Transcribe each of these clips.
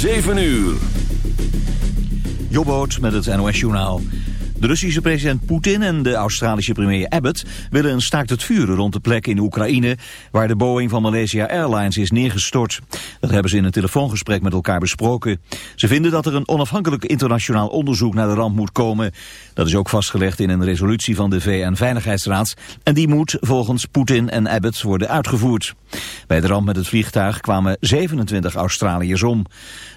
7 uur. Jobboot met het NOS-journaal. De Russische president Poetin en de Australische premier Abbott willen een staakt het vuren rond de plek in Oekraïne waar de Boeing van Malaysia Airlines is neergestort. Dat hebben ze in een telefoongesprek met elkaar besproken. Ze vinden dat er een onafhankelijk internationaal onderzoek naar de ramp moet komen. Dat is ook vastgelegd in een resolutie van de VN-veiligheidsraad en die moet volgens Poetin en Abbott worden uitgevoerd. Bij de ramp met het vliegtuig kwamen 27 Australiërs om.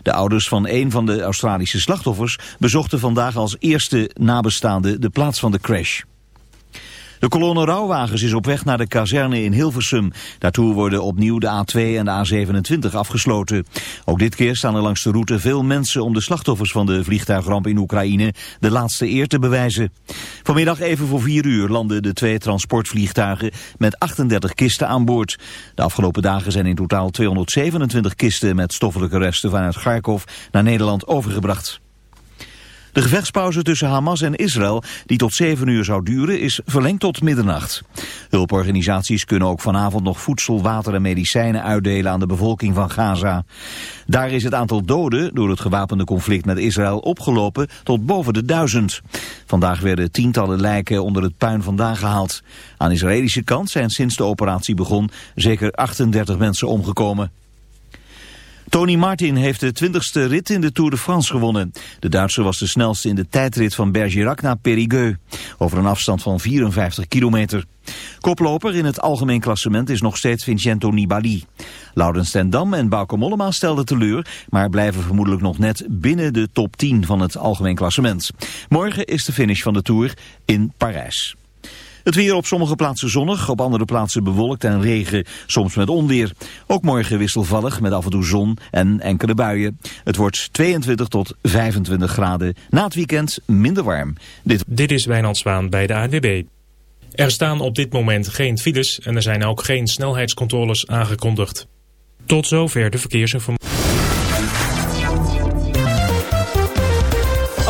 De ouders van een van de Australische slachtoffers bezochten vandaag als eerste de plaats van de crash. De kolonne rouwwagens is op weg naar de kazerne in Hilversum. Daartoe worden opnieuw de A2 en de A27 afgesloten. Ook dit keer staan er langs de route veel mensen om de slachtoffers van de vliegtuigramp in Oekraïne de laatste eer te bewijzen. Vanmiddag even voor vier uur landen de twee transportvliegtuigen met 38 kisten aan boord. De afgelopen dagen zijn in totaal 227 kisten met stoffelijke resten vanuit Kharkov naar Nederland overgebracht. De gevechtspauze tussen Hamas en Israël, die tot 7 uur zou duren, is verlengd tot middernacht. Hulporganisaties kunnen ook vanavond nog voedsel, water en medicijnen uitdelen aan de bevolking van Gaza. Daar is het aantal doden door het gewapende conflict met Israël opgelopen tot boven de duizend. Vandaag werden tientallen lijken onder het puin vandaan gehaald. Aan Israëlische kant zijn sinds de operatie begon zeker 38 mensen omgekomen. Tony Martin heeft de 20ste rit in de Tour de France gewonnen. De Duitser was de snelste in de tijdrit van Bergerac naar Périgueux. Over een afstand van 54 kilometer. Koploper in het algemeen klassement is nog steeds Vincenzo Nibali. Laurens ten Dam en Bauke Mollema stelden teleur... maar blijven vermoedelijk nog net binnen de top 10 van het algemeen klassement. Morgen is de finish van de Tour in Parijs. Het weer op sommige plaatsen zonnig, op andere plaatsen bewolkt en regen, soms met onweer. Ook morgen wisselvallig met af en toe zon en enkele buien. Het wordt 22 tot 25 graden. Na het weekend minder warm. Dit, dit is Wijnand bij de ANWB. Er staan op dit moment geen files en er zijn ook geen snelheidscontroles aangekondigd. Tot zover de verkeersinformatie.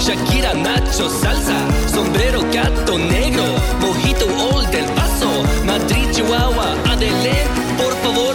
Shakira, Nacho, salsa, sombrero, gato negro, mojito, old del paso, Madrid, Chihuahua, Adelé, por favor,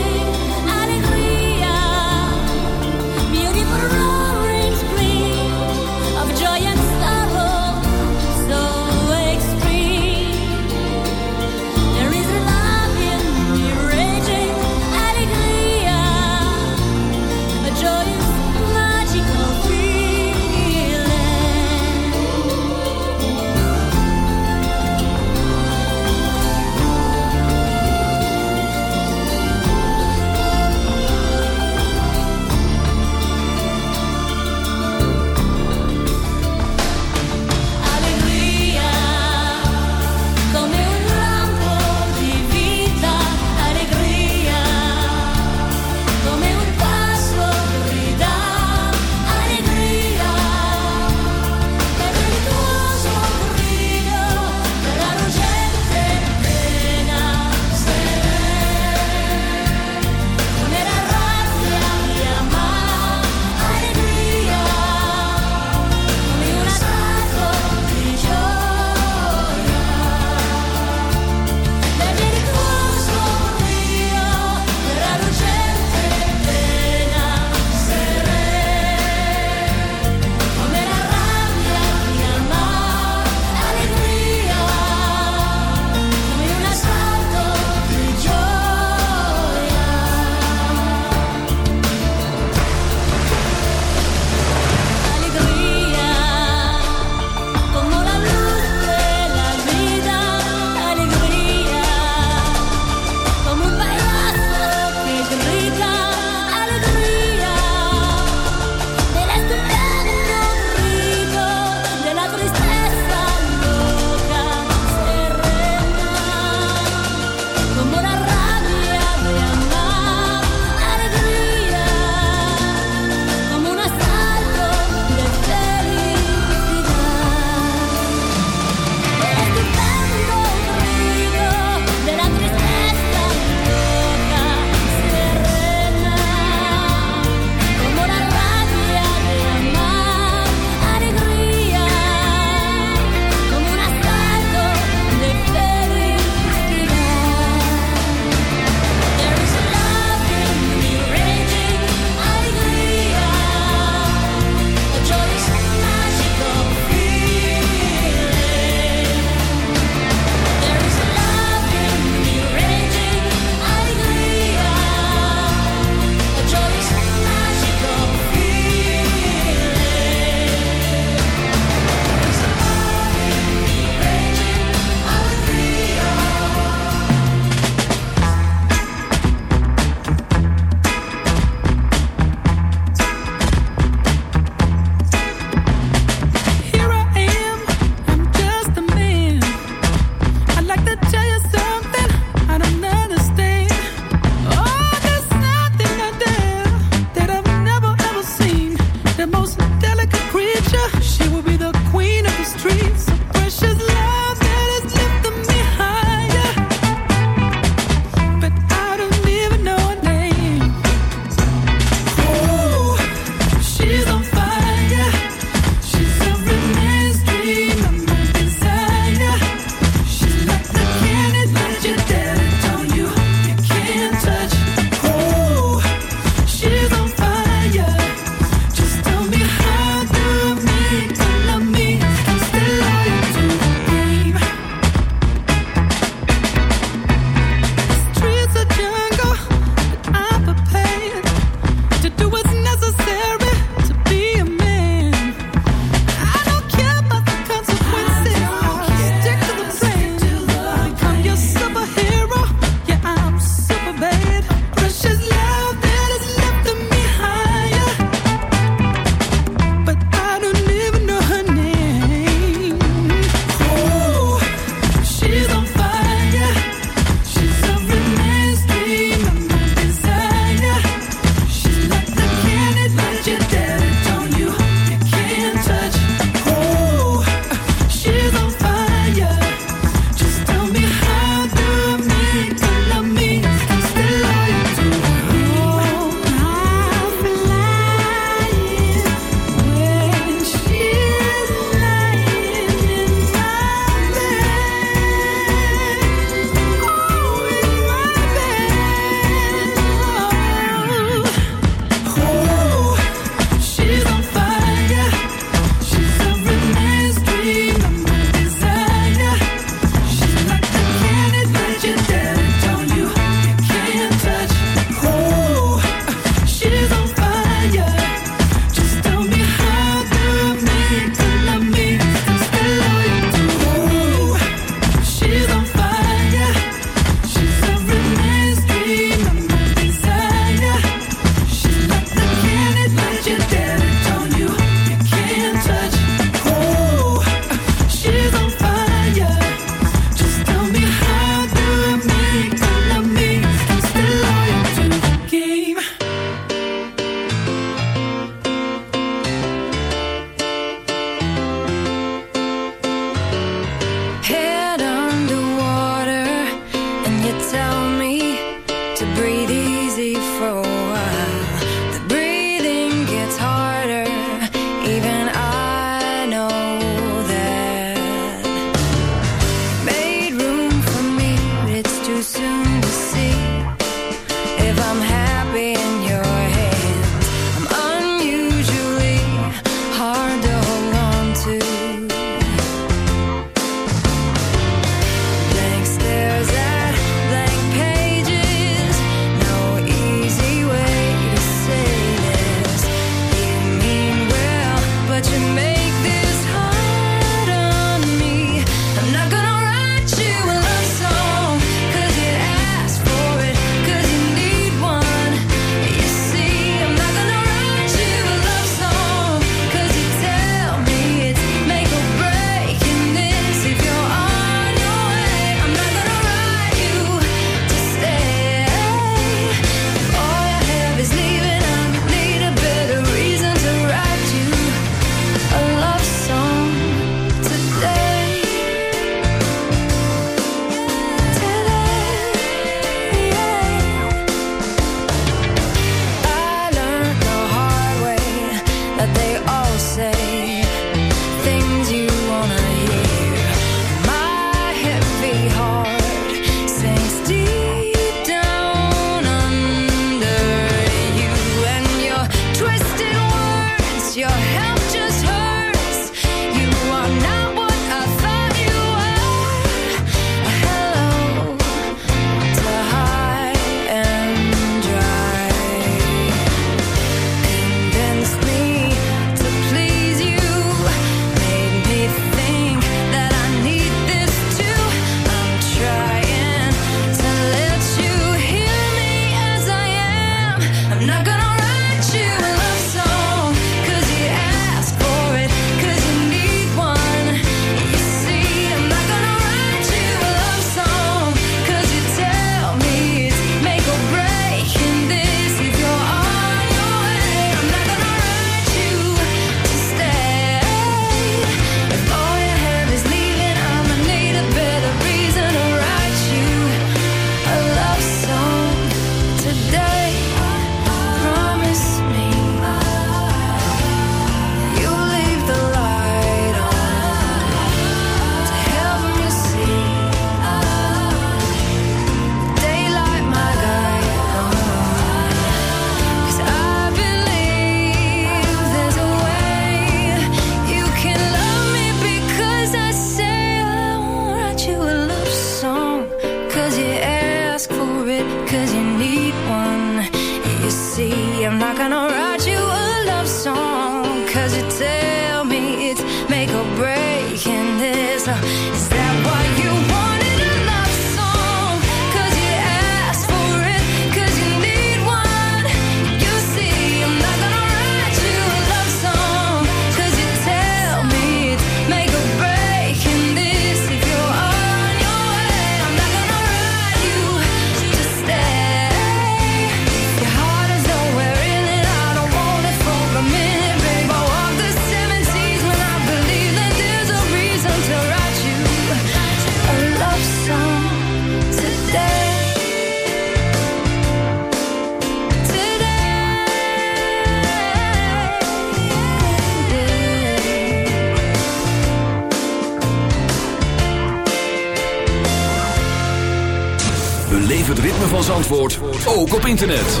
het ritme van Zandvoort ook op internet.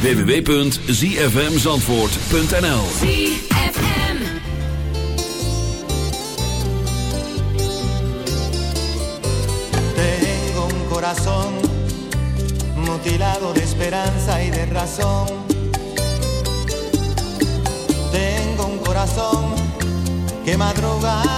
www.zfmzandvoort.nl Tengo un corazón mutilado de esperanza y de razón Tengo un corazón que madruga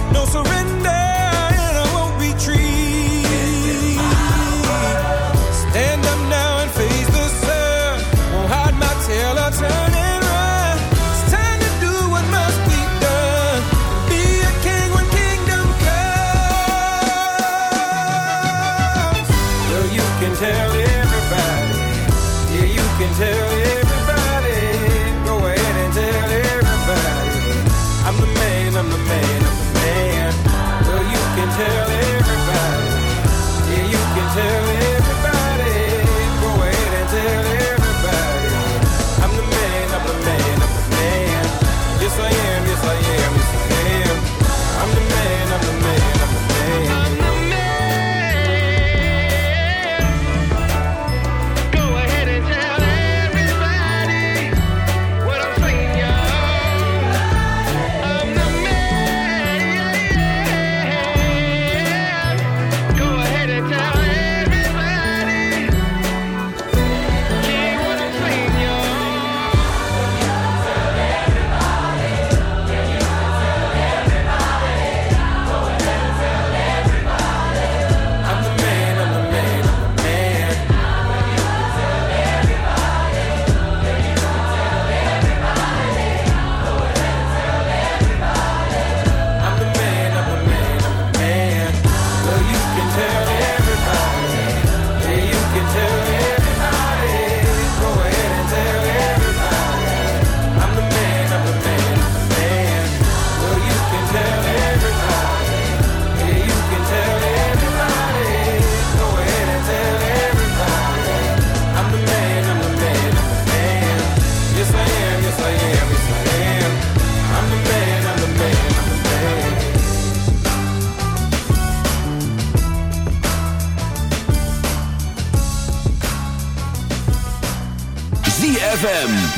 tell you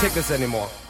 tickets anymore.